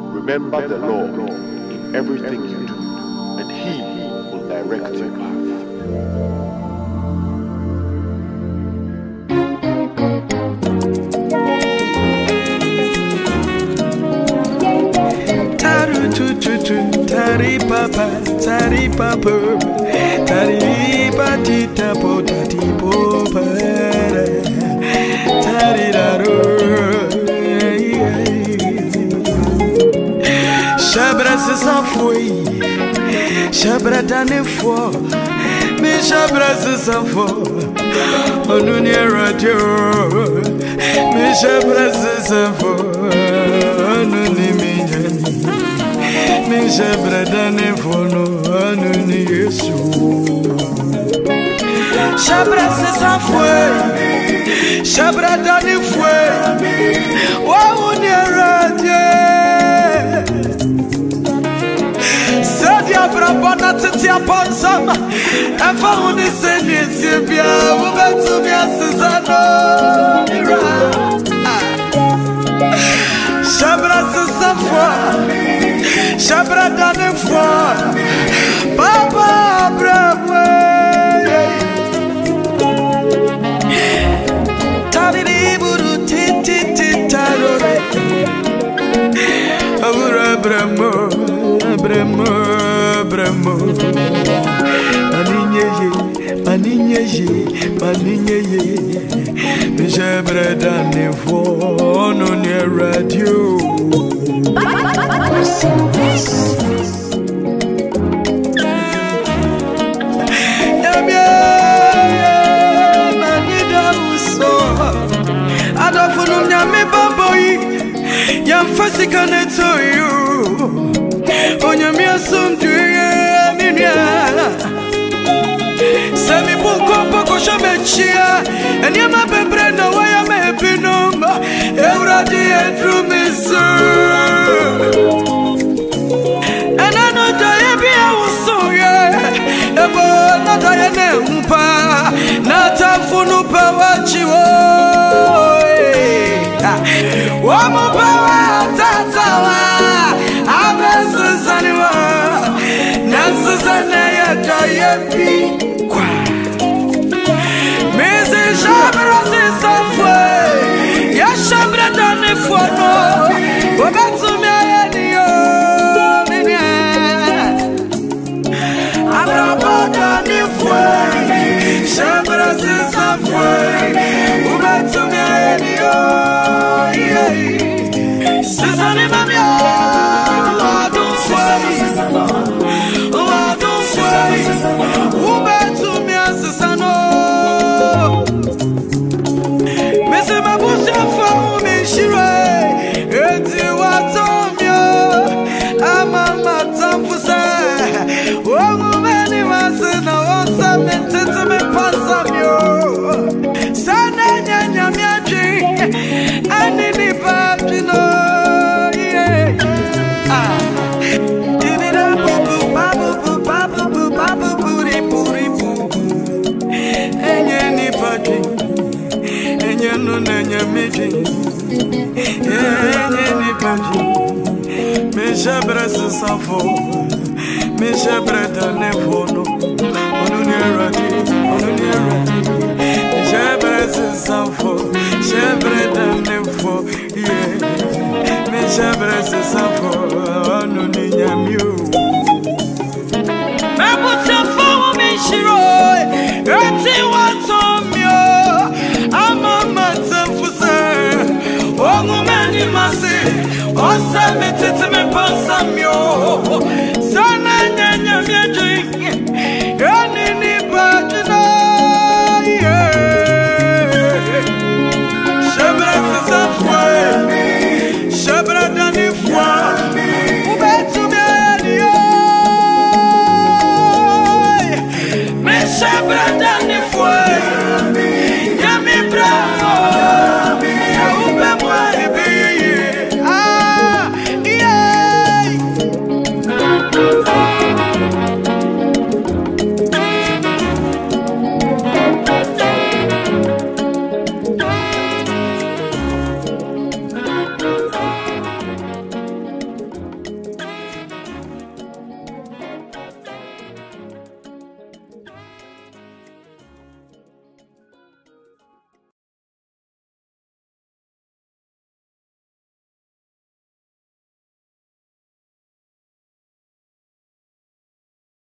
Remember the Lord in everything you do, and He will direct your path. Taru tu tu tu, tari papa, tari papa, tari pati tapo Mishabra Danefo, Mishabra Sisafo, Onunia Radio, Mishabra Sisafo, Onuni Minjani, Mishabra Danefo, Onuni Yesu. Shabra Sisafo, Shabra Danefo. Ɛmfa ho ne sɛ neɛtie bia wobɛtumi asesa no Mira. Hyɛbrɛ sesafoɔ hyɛbrɛ danefoɔ papa bramo, bramo. Maninha ye, maninha ye, maninha ye. Me jebra da nevo no ne nyame baboyi. Yamfa to you. Onyame asomdue me. Nkɔmpɔ kɔhwɛ m'akyia ɛnneɛma bebree na wɔyɛ ma ebinom Awurade yɛduru me so ɛna no dɔyɛ bi a wosoyɛ ɛbɔ na dɔyɛ ne hu paa na atamfo no pɛ wɔakyi wo wɔmo pɛ wɔ atatawa abɛsesane wɔ nanso sɛ na yɛ dɔyɛ bi Obetu mi enye no na enye meji enye ni paji me jabra se safo me jabra da ne fono onu ni radi onu ni radi